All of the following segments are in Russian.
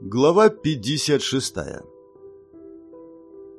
Глава 56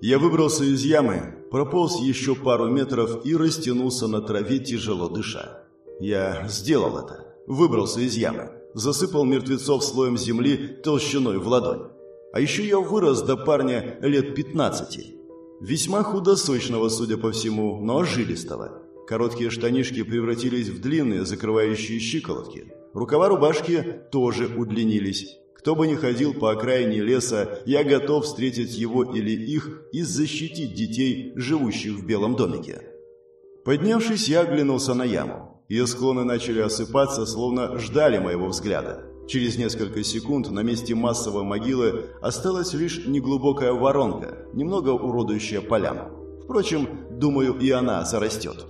Я выбрался из ямы, прополз еще пару метров и растянулся на траве, тяжело дыша. Я сделал это. Выбрался из ямы. Засыпал мертвецов слоем земли толщиной в ладонь. А еще я вырос до парня лет 15. Весьма худосочного, судя по всему, но жилистого. Короткие штанишки превратились в длинные, закрывающие щиколотки. Рукава рубашки тоже удлинились. Кто бы ни ходил по окраине леса, я готов встретить его или их и защитить детей, живущих в белом домике. Поднявшись, я оглянулся на яму. Ее склоны начали осыпаться, словно ждали моего взгляда. Через несколько секунд на месте массовой могилы осталась лишь неглубокая воронка, немного уродующая поляну. Впрочем, думаю, и она зарастет.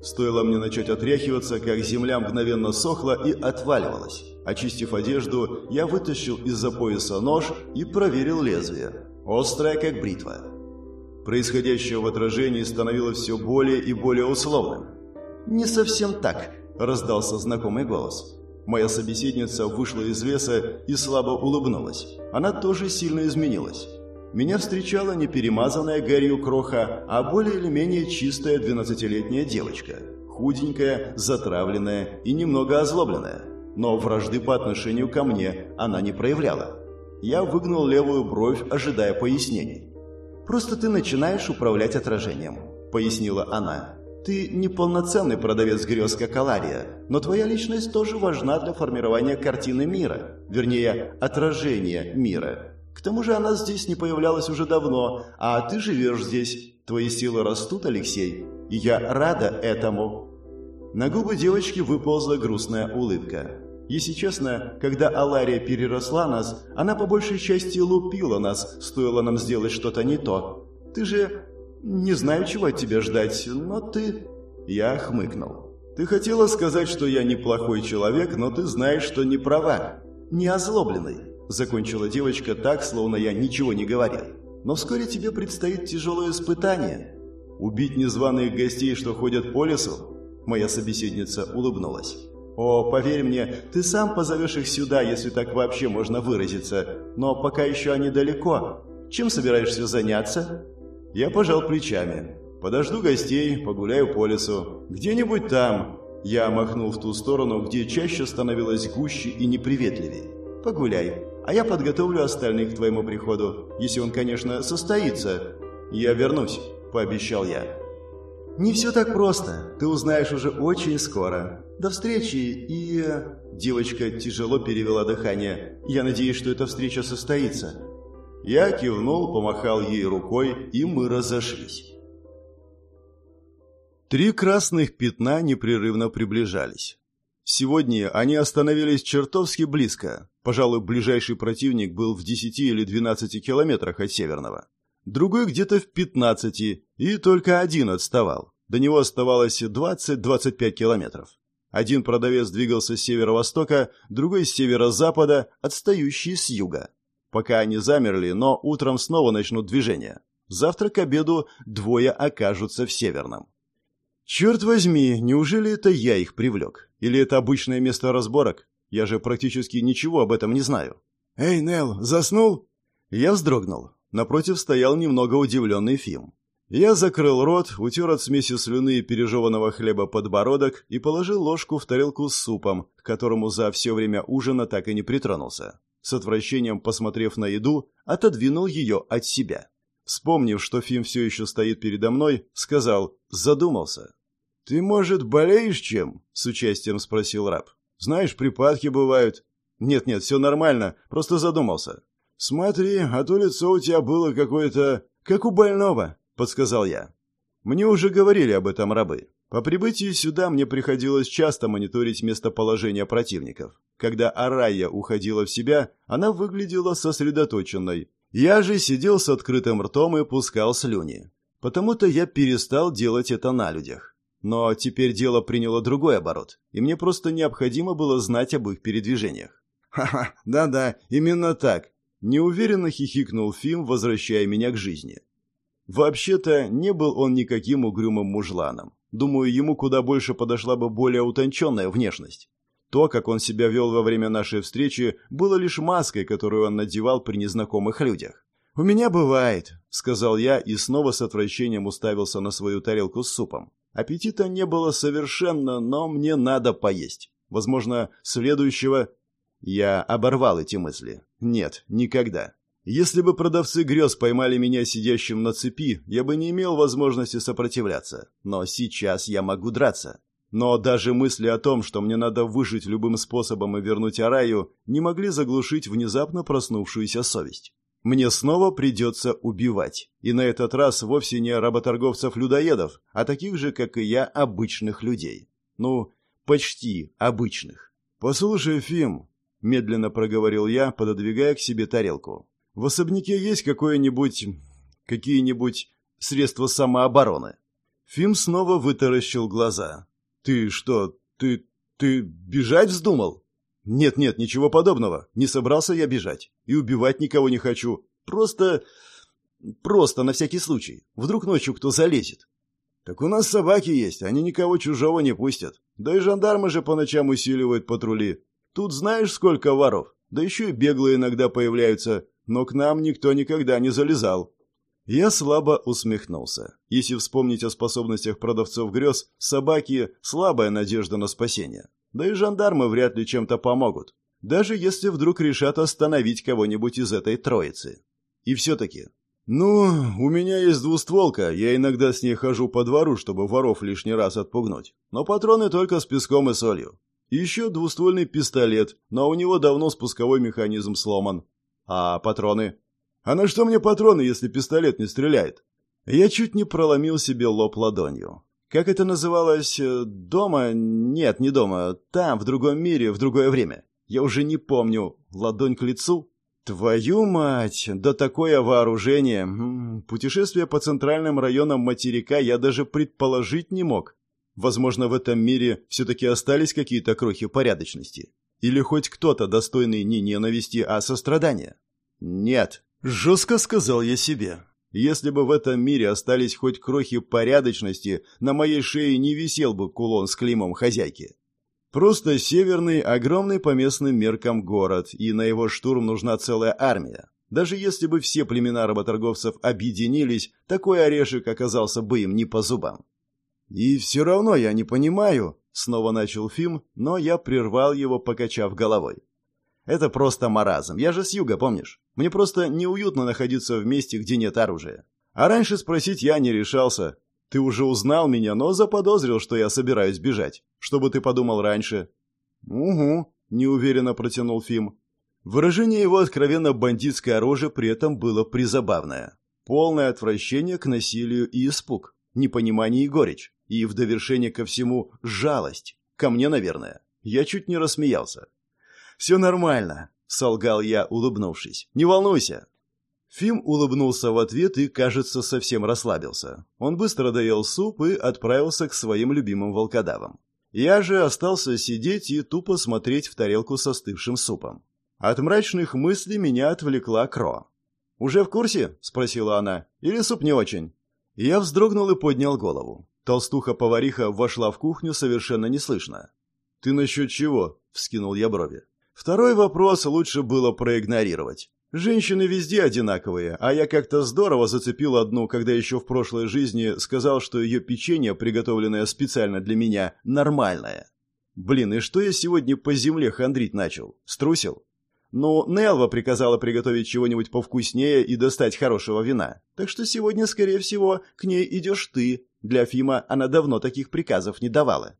Стоило мне начать отряхиваться, как земля мгновенно сохла и отваливалась. Очистив одежду, я вытащил из-за пояса нож и проверил лезвие. Острое, как бритва. Происходящее в отражении становилось все более и более условным. «Не совсем так», – раздался знакомый голос. Моя собеседница вышла из леса и слабо улыбнулась. Она тоже сильно изменилась. Меня встречала не перемазанная гарью кроха, а более или менее чистая двенадцатилетняя девочка. Худенькая, затравленная и немного озлобленная но вражды по отношению ко мне она не проявляла. Я выгнул левую бровь, ожидая пояснений. «Просто ты начинаешь управлять отражением», — пояснила она. «Ты не полноценный продавец грез, как Алария, но твоя личность тоже важна для формирования картины мира, вернее, отражения мира. К тому же она здесь не появлялась уже давно, а ты живешь здесь. Твои силы растут, Алексей, и я рада этому». На губы девочки выползла грустная улыбка. Если честно, когда Алария переросла нас, она по большей части лупила нас, стоило нам сделать что-то не то. Ты же... Не знаю, чего от тебя ждать, но ты... Я хмыкнул. Ты хотела сказать, что я неплохой человек, но ты знаешь, что не права. Не озлобленный. Закончила девочка так, словно я ничего не говорил. Но вскоре тебе предстоит тяжелое испытание. Убить незваных гостей, что ходят по лесу? Моя собеседница улыбнулась. «О, поверь мне, ты сам позовешь их сюда, если так вообще можно выразиться. Но пока еще они далеко. Чем собираешься заняться?» Я пожал плечами. «Подожду гостей, погуляю по лесу. Где-нибудь там». Я махнул в ту сторону, где чаще становилось гуще и неприветливее. «Погуляй, а я подготовлю остальных к твоему приходу, если он, конечно, состоится. Я вернусь», — пообещал я. «Не все так просто. Ты узнаешь уже очень скоро. До встречи и...» Девочка тяжело перевела дыхание. «Я надеюсь, что эта встреча состоится». Я кивнул, помахал ей рукой, и мы разошлись. Три красных пятна непрерывно приближались. Сегодня они остановились чертовски близко. Пожалуй, ближайший противник был в 10 или 12 километрах от Северного другой где-то в 15, и только один отставал. До него оставалось 20-25 километров. Один продавец двигался с северо-востока, другой с северо-запада, отстающий с юга. Пока они замерли, но утром снова начнут движение. Завтра к обеду двое окажутся в северном. Черт возьми, неужели это я их привлек? Или это обычное место разборок? Я же практически ничего об этом не знаю. «Эй, Нел, заснул?» Я вздрогнул. Напротив стоял немного удивленный Фим. Я закрыл рот, утер от смеси слюны и пережеванного хлеба подбородок и положил ложку в тарелку с супом, к которому за все время ужина так и не притронулся. С отвращением посмотрев на еду, отодвинул ее от себя. Вспомнив, что Фим все еще стоит передо мной, сказал «задумался». «Ты, может, болеешь чем?» — с участием спросил раб. «Знаешь, припадки бывают». «Нет-нет, все нормально, просто задумался». «Смотри, а то лицо у тебя было какое-то... как у больного», — подсказал я. Мне уже говорили об этом рабы. По прибытии сюда мне приходилось часто мониторить местоположение противников. Когда Арая уходила в себя, она выглядела сосредоточенной. Я же сидел с открытым ртом и пускал слюни. Потому-то я перестал делать это на людях. Но теперь дело приняло другой оборот, и мне просто необходимо было знать об их передвижениях. «Ха-ха, да-да, именно так. Неуверенно хихикнул Фим, возвращая меня к жизни. Вообще-то, не был он никаким угрюмым мужланом. Думаю, ему куда больше подошла бы более утонченная внешность. То, как он себя вел во время нашей встречи, было лишь маской, которую он надевал при незнакомых людях. «У меня бывает», — сказал я и снова с отвращением уставился на свою тарелку с супом. Аппетита не было совершенно, но мне надо поесть. Возможно, следующего... Я оборвал эти мысли. Нет, никогда. Если бы продавцы грез поймали меня сидящим на цепи, я бы не имел возможности сопротивляться. Но сейчас я могу драться. Но даже мысли о том, что мне надо выжить любым способом и вернуть Араю, не могли заглушить внезапно проснувшуюся совесть. Мне снова придется убивать. И на этот раз вовсе не работорговцев-людоедов, а таких же, как и я, обычных людей. Ну, почти обычных. «Послушай, Фим», — медленно проговорил я, пододвигая к себе тарелку. «В особняке есть какое-нибудь... какие-нибудь средства самообороны?» Фим снова вытаращил глаза. «Ты что, ты... ты бежать вздумал?» «Нет-нет, ничего подобного. Не собрался я бежать. И убивать никого не хочу. Просто... просто на всякий случай. Вдруг ночью кто залезет». «Так у нас собаки есть, они никого чужого не пустят. Да и жандармы же по ночам усиливают патрули. Тут знаешь, сколько воров? Да еще и беглые иногда появляются. Но к нам никто никогда не залезал». Я слабо усмехнулся. Если вспомнить о способностях продавцов грез, собаки – слабая надежда на спасение. Да и жандармы вряд ли чем-то помогут. Даже если вдруг решат остановить кого-нибудь из этой троицы. И все-таки. Ну, у меня есть двустволка, я иногда с ней хожу по двору, чтобы воров лишний раз отпугнуть. Но патроны только с песком и солью. Еще двуствольный пистолет, но у него давно спусковой механизм сломан. А патроны? А на что мне патроны, если пистолет не стреляет? Я чуть не проломил себе лоб ладонью. Как это называлось? Э, дома? Нет, не дома. Там, в другом мире, в другое время. Я уже не помню. Ладонь к лицу? Твою мать! Да такое вооружение! Путешествие по центральным районам материка я даже предположить не мог. Возможно, в этом мире все-таки остались какие-то крохи порядочности. Или хоть кто-то достойный не ненависти, а сострадания. Нет, Жестко сказал я себе. Если бы в этом мире остались хоть крохи порядочности, на моей шее не висел бы кулон с клеймом хозяйки. Просто северный, огромный по местным меркам город, и на его штурм нужна целая армия. Даже если бы все племена работорговцев объединились, такой орешек оказался бы им не по зубам. «И все равно я не понимаю», — снова начал Фим, но я прервал его, покачав головой. Это просто маразм. Я же с юга, помнишь? Мне просто неуютно находиться в месте, где нет оружия. А раньше спросить я не решался. Ты уже узнал меня, но заподозрил, что я собираюсь бежать. Что бы ты подумал раньше? Угу, неуверенно протянул Фим. Выражение его откровенно бандитской рожи при этом было призабавное. Полное отвращение к насилию и испуг, непонимание и горечь, и в довершение ко всему жалость. Ко мне, наверное. Я чуть не рассмеялся. «Все нормально», — солгал я, улыбнувшись. «Не волнуйся». Фим улыбнулся в ответ и, кажется, совсем расслабился. Он быстро доел суп и отправился к своим любимым волкодавам. Я же остался сидеть и тупо смотреть в тарелку со остывшим супом. От мрачных мыслей меня отвлекла Кро. «Уже в курсе?» — спросила она. «Или суп не очень?» Я вздрогнул и поднял голову. Толстуха-повариха вошла в кухню совершенно неслышно. «Ты насчет чего?» — вскинул я брови. Второй вопрос лучше было проигнорировать. Женщины везде одинаковые, а я как-то здорово зацепил одну, когда еще в прошлой жизни сказал, что ее печенье, приготовленное специально для меня, нормальное. Блин, и что я сегодня по земле хандрить начал? Струсил? Ну, Нелва приказала приготовить чего-нибудь повкуснее и достать хорошего вина. Так что сегодня, скорее всего, к ней идешь ты. Для Фима она давно таких приказов не давала.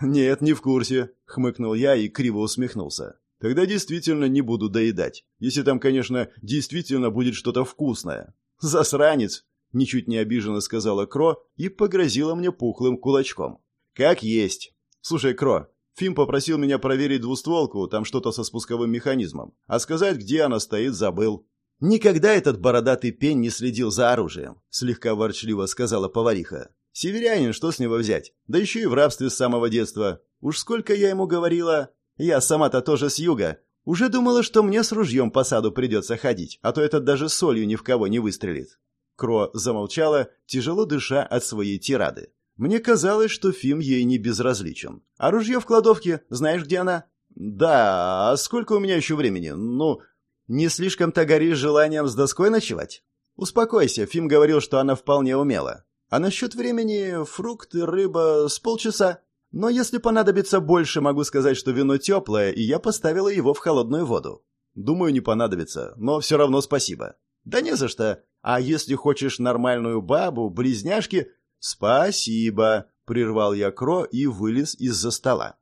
«Нет, не в курсе», — хмыкнул я и криво усмехнулся. Тогда действительно не буду доедать. Если там, конечно, действительно будет что-то вкусное. Засранец, ничуть не обиженно сказала Кро и погрозила мне пухлым кулачком. Как есть. Слушай, Кро, Фим попросил меня проверить двустволку, там что-то со спусковым механизмом. А сказать, где она стоит, забыл. Никогда этот бородатый пень не следил за оружием, слегка ворчливо сказала повариха. Северянин, что с него взять? Да еще и в рабстве с самого детства. Уж сколько я ему говорила, я сама-то тоже с юга. Уже думала, что мне с ружьем по саду придется ходить, а то этот даже солью ни в кого не выстрелит». Кро замолчала, тяжело дыша от своей тирады. Мне казалось, что Фим ей не безразличен. «А ружье в кладовке, знаешь, где она?» «Да, а сколько у меня еще времени? Ну, не слишком-то горишь желанием с доской ночевать?» «Успокойся, Фим говорил, что она вполне умела. А насчет времени фрукты, рыба с полчаса. Но если понадобится больше, могу сказать, что вино теплое, и я поставила его в холодную воду. Думаю, не понадобится, но все равно спасибо. Да не за что. А если хочешь нормальную бабу, близняшки... Спасибо, прервал я Кро и вылез из-за стола.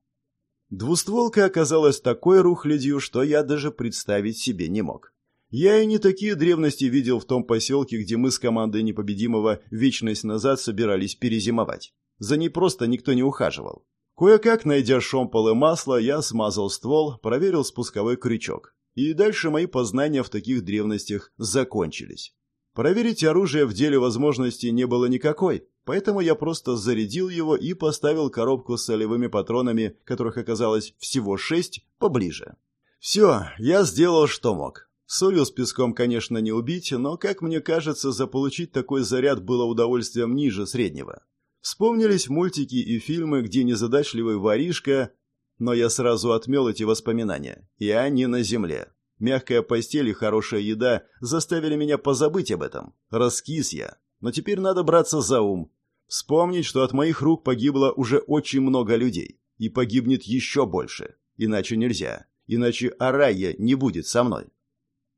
Двустволка оказалась такой рухлядью, что я даже представить себе не мог. Я и не такие древности видел в том поселке, где мы с командой непобедимого вечность назад собирались перезимовать. За ней просто никто не ухаживал. Кое-как, найдя шомпол и масло, я смазал ствол, проверил спусковой крючок. И дальше мои познания в таких древностях закончились. Проверить оружие в деле возможности не было никакой, поэтому я просто зарядил его и поставил коробку с солевыми патронами, которых оказалось всего шесть, поближе. Все, я сделал что мог. Солью с песком, конечно, не убить, но, как мне кажется, заполучить такой заряд было удовольствием ниже среднего. Вспомнились мультики и фильмы, где незадачливый воришка... Но я сразу отмел эти воспоминания. Я не на земле. Мягкая постель и хорошая еда заставили меня позабыть об этом. Раскис я. Но теперь надо браться за ум. Вспомнить, что от моих рук погибло уже очень много людей. И погибнет еще больше. Иначе нельзя. Иначе Арайя не будет со мной.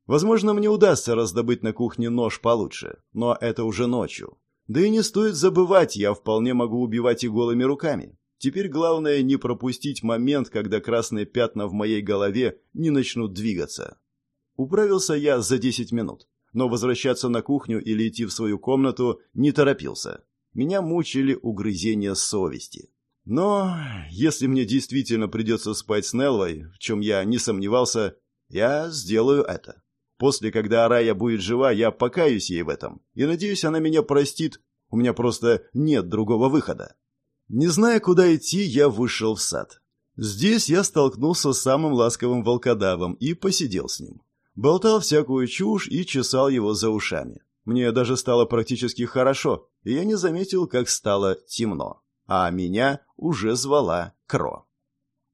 Возможно, мне удастся раздобыть на кухне нож получше, но это уже ночью. Да и не стоит забывать, я вполне могу убивать и голыми руками. Теперь главное не пропустить момент, когда красные пятна в моей голове не начнут двигаться. Управился я за 10 минут, но возвращаться на кухню или идти в свою комнату не торопился. Меня мучили угрызения совести. Но если мне действительно придется спать с Нелвой, в чем я не сомневался, я сделаю это. После, когда Арая будет жива, я покаюсь ей в этом. И надеюсь, она меня простит. У меня просто нет другого выхода. Не зная, куда идти, я вышел в сад. Здесь я столкнулся с самым ласковым волкодавом и посидел с ним. Болтал всякую чушь и чесал его за ушами. Мне даже стало практически хорошо, и я не заметил, как стало темно. А меня уже звала Кро.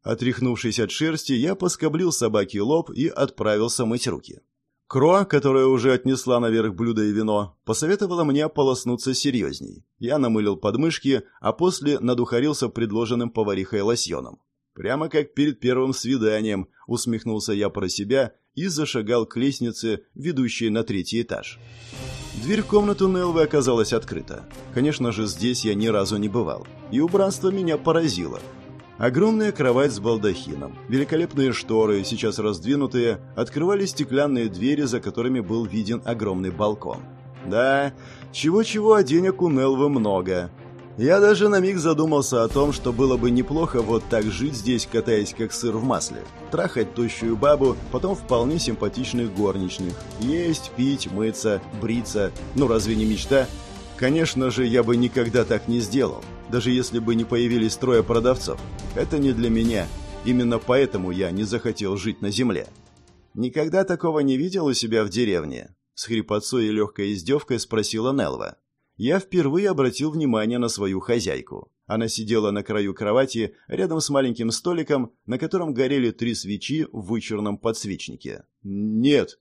Отряхнувшись от шерсти, я поскоблил собаке лоб и отправился мыть руки. Кро, которая уже отнесла наверх блюдо и вино, посоветовала мне полоснуться серьезней. Я намылил подмышки, а после надухарился предложенным поварихой лосьоном. Прямо как перед первым свиданием, усмехнулся я про себя и зашагал к лестнице, ведущей на третий этаж. Дверь в комнату Нелвы оказалась открыта. Конечно же, здесь я ни разу не бывал. И убранство меня поразило. Огромная кровать с балдахином, великолепные шторы, сейчас раздвинутые, открывали стеклянные двери, за которыми был виден огромный балкон. Да, чего-чего, а денег у Нелвы много. Я даже на миг задумался о том, что было бы неплохо вот так жить здесь, катаясь как сыр в масле. Трахать тощую бабу, потом вполне симпатичных горничных. Есть, пить, мыться, бриться. Ну разве не мечта? Конечно же, я бы никогда так не сделал даже если бы не появились трое продавцов. Это не для меня. Именно поэтому я не захотел жить на земле. Никогда такого не видел у себя в деревне. С хрипотцой и легкой издевкой спросила Нелва. Я впервые обратил внимание на свою хозяйку. Она сидела на краю кровати, рядом с маленьким столиком, на котором горели три свечи в вычурном подсвечнике. «Нет».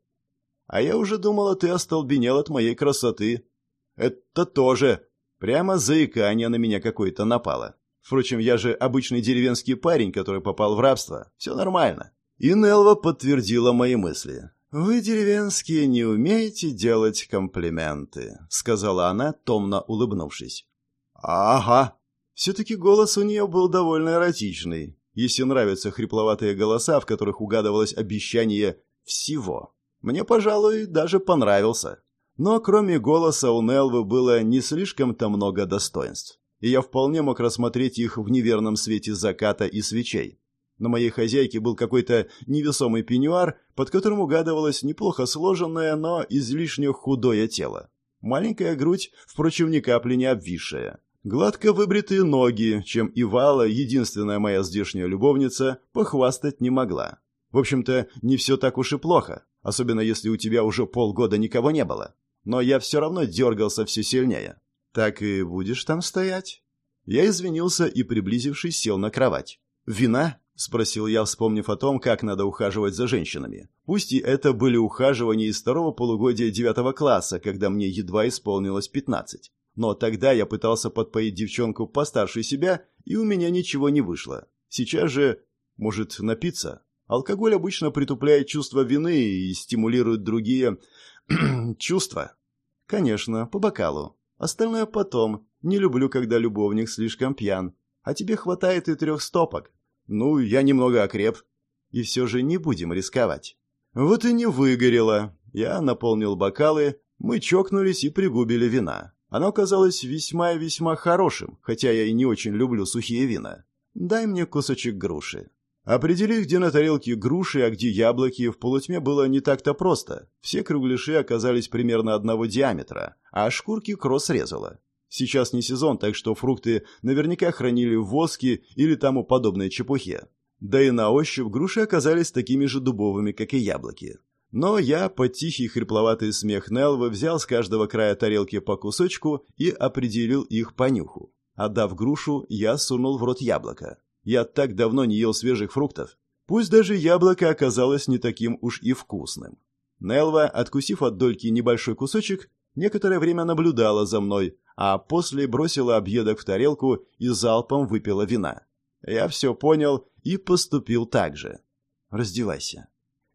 «А я уже думала, ты остолбенел от моей красоты». «Это тоже», Прямо заикание на меня какое-то напало. Впрочем, я же обычный деревенский парень, который попал в рабство. Все нормально. И Нелва подтвердила мои мысли. «Вы, деревенские, не умеете делать комплименты», — сказала она, томно улыбнувшись. «Ага». Все-таки голос у нее был довольно эротичный, если нравятся хрипловатые голоса, в которых угадывалось обещание всего. Мне, пожалуй, даже понравился. Но кроме голоса у Нелвы было не слишком-то много достоинств, и я вполне мог рассмотреть их в неверном свете заката и свечей. На моей хозяйке был какой-то невесомый пеньюар, под которым угадывалось неплохо сложенное, но излишне худое тело. Маленькая грудь, впрочем, ни капли не обвисшая. Гладко выбритые ноги, чем и Вала, единственная моя здешняя любовница, похвастать не могла. В общем-то, не все так уж и плохо, особенно если у тебя уже полгода никого не было но я все равно дергался все сильнее. «Так и будешь там стоять?» Я извинился и, приблизившись, сел на кровать. «Вина?» — спросил я, вспомнив о том, как надо ухаживать за женщинами. Пусть и это были ухаживания из второго полугодия девятого класса, когда мне едва исполнилось пятнадцать. Но тогда я пытался подпоить девчонку постарше себя, и у меня ничего не вышло. Сейчас же, может, напиться? Алкоголь обычно притупляет чувство вины и стимулирует другие чувства. Конечно, по бокалу. Остальное потом. Не люблю, когда любовник слишком пьян. А тебе хватает и трех стопок. Ну, я немного окреп. И все же не будем рисковать. Вот и не выгорело. Я наполнил бокалы, мы чокнулись и пригубили вина. Оно казалось весьма и весьма хорошим, хотя я и не очень люблю сухие вина. Дай мне кусочек груши. Определить, где на тарелке груши, а где яблоки, в полутьме было не так-то просто. Все кругляши оказались примерно одного диаметра, а шкурки кросс резала. Сейчас не сезон, так что фрукты наверняка хранили в воске или тому подобной чепухе. Да и на ощупь груши оказались такими же дубовыми, как и яблоки. Но я под тихий хрипловатый смех Нелвы взял с каждого края тарелки по кусочку и определил их по нюху. Отдав грушу, я сунул в рот яблоко. Я так давно не ел свежих фруктов. Пусть даже яблоко оказалось не таким уж и вкусным. Нелва, откусив от дольки небольшой кусочек, некоторое время наблюдала за мной, а после бросила объедок в тарелку и залпом выпила вина. Я все понял и поступил так же. «Раздевайся».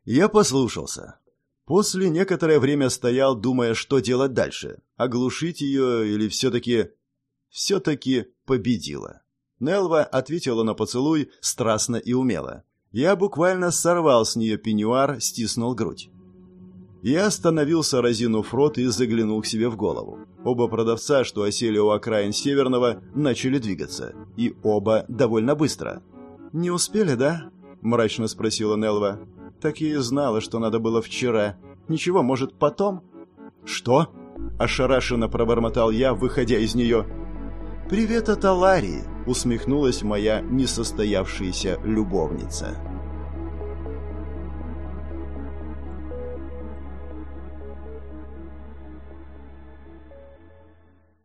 Я послушался. После некоторое время стоял, думая, что делать дальше. Оглушить ее или все-таки... Все-таки победила. Нелва ответила на поцелуй страстно и умело. Я буквально сорвал с нее пеньюар, стиснул грудь. Я остановился, разинув рот и заглянул к себе в голову. Оба продавца, что осели у окраин Северного, начали двигаться. И оба довольно быстро. «Не успели, да?» – мрачно спросила Нелва. «Так я и знала, что надо было вчера. Ничего, может, потом?» «Что?» – ошарашенно пробормотал я, выходя из нее. «Привет от Аларии!» — усмехнулась моя несостоявшаяся любовница.